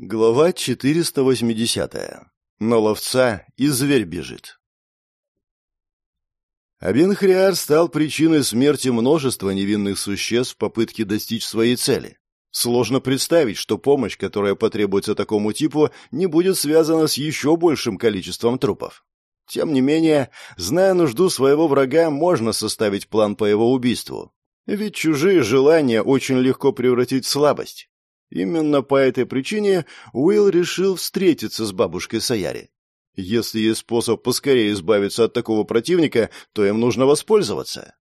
Глава 480. На ловца и зверь бежит. Абенхриар стал причиной смерти множества невинных существ в попытке достичь своей цели. Сложно представить, что помощь, которая потребуется такому типу, не будет связана с еще большим количеством трупов. Тем не менее, зная нужду своего врага, можно составить план по его убийству. Ведь чужие желания очень легко превратить в слабость. Именно по этой причине Уилл решил встретиться с бабушкой Саяри. Если есть способ поскорее избавиться от такого противника, то им нужно воспользоваться.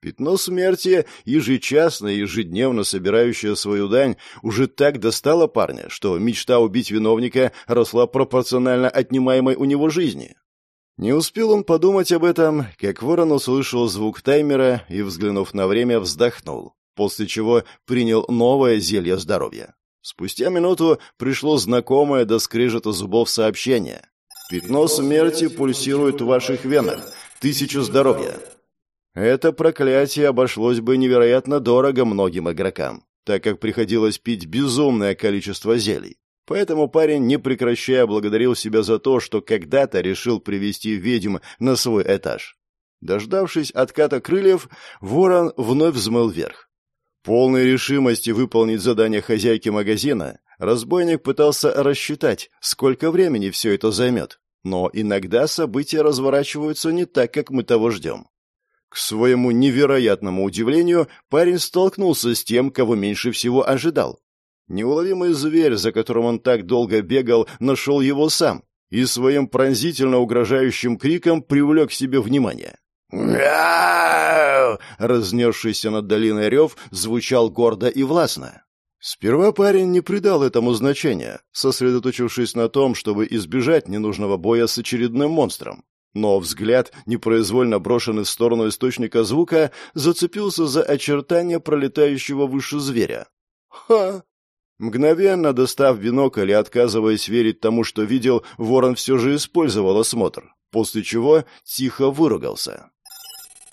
Пятно смерти, ежечасно и ежедневно собирающее свою дань, уже так достало парня, что мечта убить виновника росла пропорционально отнимаемой у него жизни. Не успел он подумать об этом, как ворон услышал звук таймера и, взглянув на время, вздохнул после чего принял новое зелье здоровья. Спустя минуту пришло знакомое до скрежета зубов сообщение. «Пятно смерти пульсирует в ваших венах. Тысячу здоровья». Это проклятие обошлось бы невероятно дорого многим игрокам, так как приходилось пить безумное количество зелий. Поэтому парень, не прекращая, благодарил себя за то, что когда-то решил привести ведьм на свой этаж. Дождавшись отката крыльев, ворон вновь взмыл вверх. Полной решимости выполнить задание хозяйки магазина, разбойник пытался рассчитать, сколько времени все это займет. Но иногда события разворачиваются не так, как мы того ждем. К своему невероятному удивлению, парень столкнулся с тем, кого меньше всего ожидал. Неуловимый зверь, за которым он так долго бегал, нашел его сам и своим пронзительно угрожающим криком привлек к себе внимание. «Мяу!» Разнесшийся над долиной рев звучал гордо и властно. Сперва парень не придал этому значения, сосредоточившись на том, чтобы избежать ненужного боя с очередным монстром. Но взгляд, непроизвольно брошенный в сторону источника звука, зацепился за очертания пролетающего выше зверя. «Ха!» Мгновенно достав бинокль и отказываясь верить тому, что видел, ворон все же использовал осмотр, после чего тихо выругался.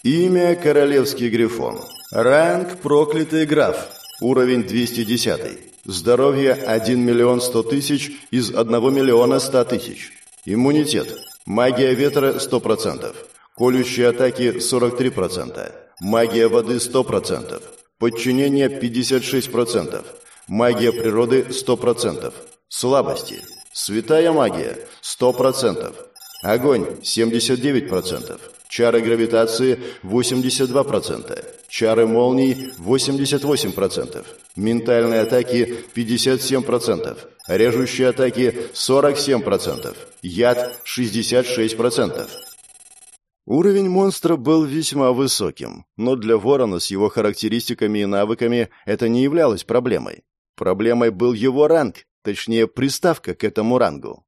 Имя Королевский Грифон. Ранг Проклятый Граф. Уровень 210. Здоровье 1 миллион 100 тысяч из 1 миллиона 100 тысяч. Иммунитет. Магия ветра 100%. Колющие атаки 43%. Магия воды 100%. Подчинение 56%. Магия природы 100%. Слабости. Святая магия 100%. Огонь 79%. Чары гравитации 82%. Чары молний 88%. Ментальные атаки 57%. Режущие атаки 47%. Яд 66%. Уровень монстра был весьма высоким, но для ворона с его характеристиками и навыками это не являлось проблемой. Проблемой был его ранг, точнее приставка к этому рангу.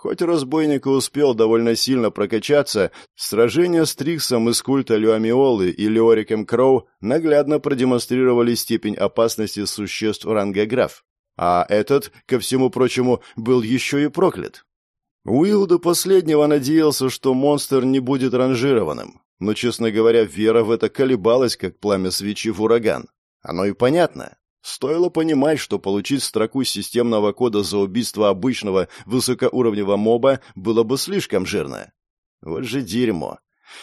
Хоть разбойник и успел довольно сильно прокачаться, сражения с Триксом из культа Люамиолы и Леориком Кроу наглядно продемонстрировали степень опасности существ ранга граф. А этот, ко всему прочему, был еще и проклят. Уилл до последнего надеялся, что монстр не будет ранжированным. Но, честно говоря, вера в это колебалась, как пламя свечи в ураган. Оно и понятно. Стоило понимать, что получить строку системного кода за убийство обычного высокоуровневого моба было бы слишком жирно. Вот же дерьмо.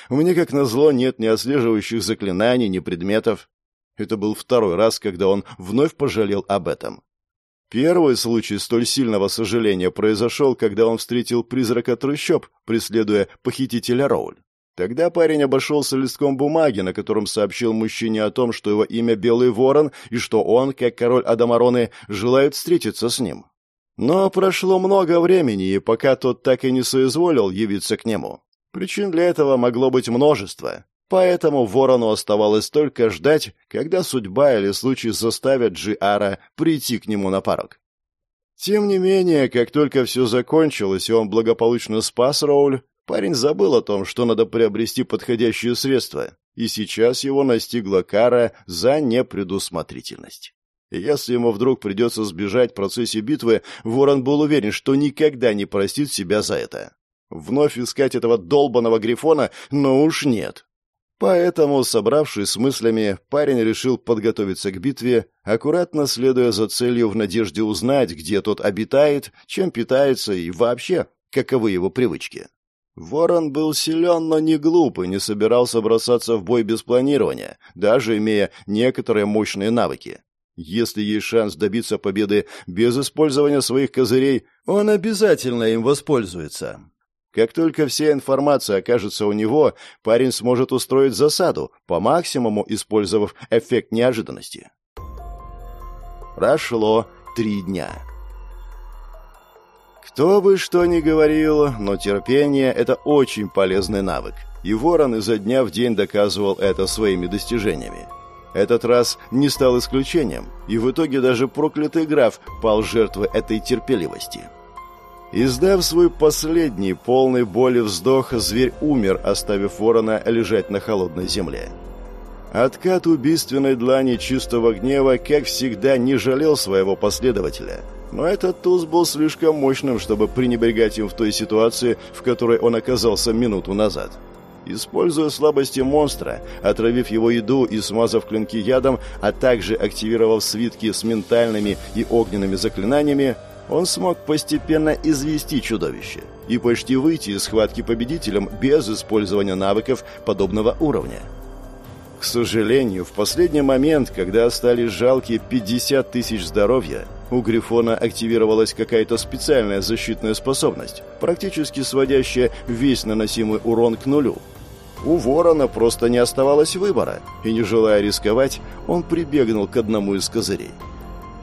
У меня, как назло, нет ни отслеживающих заклинаний, ни предметов. Это был второй раз, когда он вновь пожалел об этом. Первый случай столь сильного сожаления произошел, когда он встретил призрака трущоб, преследуя похитителя Роуль. Тогда парень обошелся листком бумаги, на котором сообщил мужчине о том, что его имя Белый Ворон, и что он, как король Адамароны, желает встретиться с ним. Но прошло много времени, и пока тот так и не соизволил явиться к нему. Причин для этого могло быть множество. Поэтому Ворону оставалось только ждать, когда судьба или случай заставят Джиара прийти к нему на порог. Тем не менее, как только все закончилось, и он благополучно спас Роуль, Парень забыл о том, что надо приобрести подходящие средства, и сейчас его настигла кара за непредусмотрительность. Если ему вдруг придется сбежать в процессе битвы, Ворон был уверен, что никогда не простит себя за это. Вновь искать этого долбанного Грифона, но уж нет. Поэтому, собравшись с мыслями, парень решил подготовиться к битве, аккуратно следуя за целью в надежде узнать, где тот обитает, чем питается и вообще, каковы его привычки. Ворон был силен, но не глуп и не собирался бросаться в бой без планирования, даже имея некоторые мощные навыки. Если есть шанс добиться победы без использования своих козырей, он обязательно им воспользуется. Как только вся информация окажется у него, парень сможет устроить засаду, по максимуму использовав эффект неожиданности. Прошло три дня. Кто бы что ни говорил, но терпение – это очень полезный навык. И Ворон изо дня в день доказывал это своими достижениями. Этот раз не стал исключением, и в итоге даже проклятый граф пал жертвой этой терпеливости – Издав свой последний, полный боли вздох, зверь умер, оставив ворона лежать на холодной земле. Откат убийственной длани чистого гнева, как всегда, не жалел своего последователя. Но этот туз был слишком мощным, чтобы пренебрегать им в той ситуации, в которой он оказался минуту назад. Используя слабости монстра, отравив его еду и смазав клинки ядом, а также активировав свитки с ментальными и огненными заклинаниями, он смог постепенно извести чудовище и почти выйти из схватки победителем без использования навыков подобного уровня. К сожалению, в последний момент, когда остались жалкие 50 тысяч здоровья, у Грифона активировалась какая-то специальная защитная способность, практически сводящая весь наносимый урон к нулю. У Ворона просто не оставалось выбора, и не желая рисковать, он прибегнул к одному из козырей –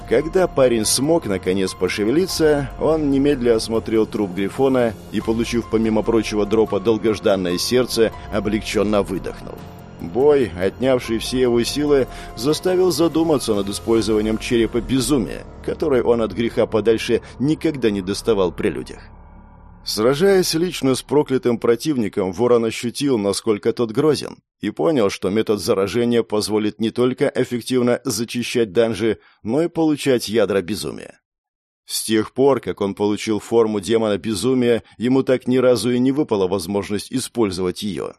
когда парень смог наконец пошевелиться, он немедля осмотрел труп Грифона и, получив помимо прочего дропа долгожданное сердце, облегченно выдохнул. Бой, отнявший все его силы, заставил задуматься над использованием черепа безумия, который он от греха подальше никогда не доставал при людях. Сражаясь лично с проклятым противником, Ворон ощутил, насколько тот грозен, и понял, что метод заражения позволит не только эффективно зачищать данжи, но и получать ядра безумия. С тех пор, как он получил форму демона безумия, ему так ни разу и не выпала возможность использовать ее.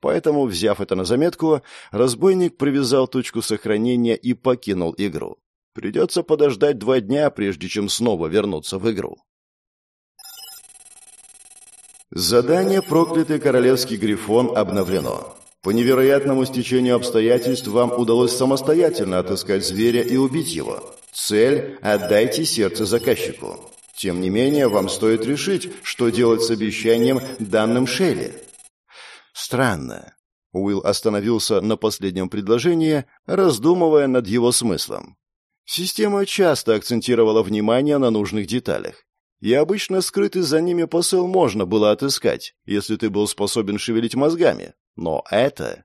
Поэтому, взяв это на заметку, разбойник привязал точку сохранения и покинул игру. Придется подождать два дня, прежде чем снова вернуться в игру. Задание «Проклятый королевский грифон» обновлено. По невероятному стечению обстоятельств вам удалось самостоятельно отыскать зверя и убить его. Цель – отдайте сердце заказчику. Тем не менее, вам стоит решить, что делать с обещанием, данным Шелли. Странно. Уилл остановился на последнем предложении, раздумывая над его смыслом. Система часто акцентировала внимание на нужных деталях. И обычно скрытый за ними посыл можно было отыскать, если ты был способен шевелить мозгами. Но это...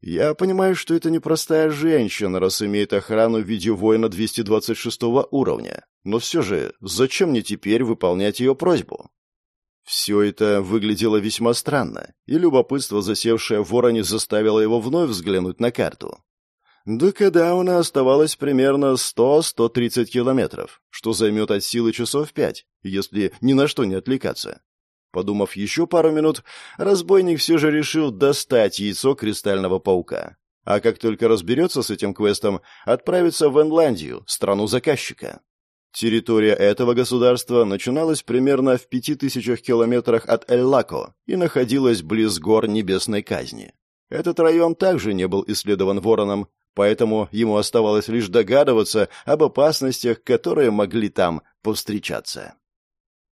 Я понимаю, что это непростая женщина, раз имеет охрану в виде воина 226 уровня. Но все же, зачем мне теперь выполнять ее просьбу? Все это выглядело весьма странно, и любопытство, засевшее в вороне, заставило его вновь взглянуть на карту. До Кадауна оставалось примерно 100-130 километров, что займет от силы часов пять, если ни на что не отвлекаться. Подумав еще пару минут, разбойник все же решил достать яйцо кристального паука. А как только разберется с этим квестом, отправиться в Энландию, страну заказчика. Территория этого государства начиналась примерно в пяти тысячах километрах от Эль-Лако и находилась близ гор Небесной Казни. Этот район также не был исследован вороном, поэтому ему оставалось лишь догадываться об опасностях, которые могли там повстречаться.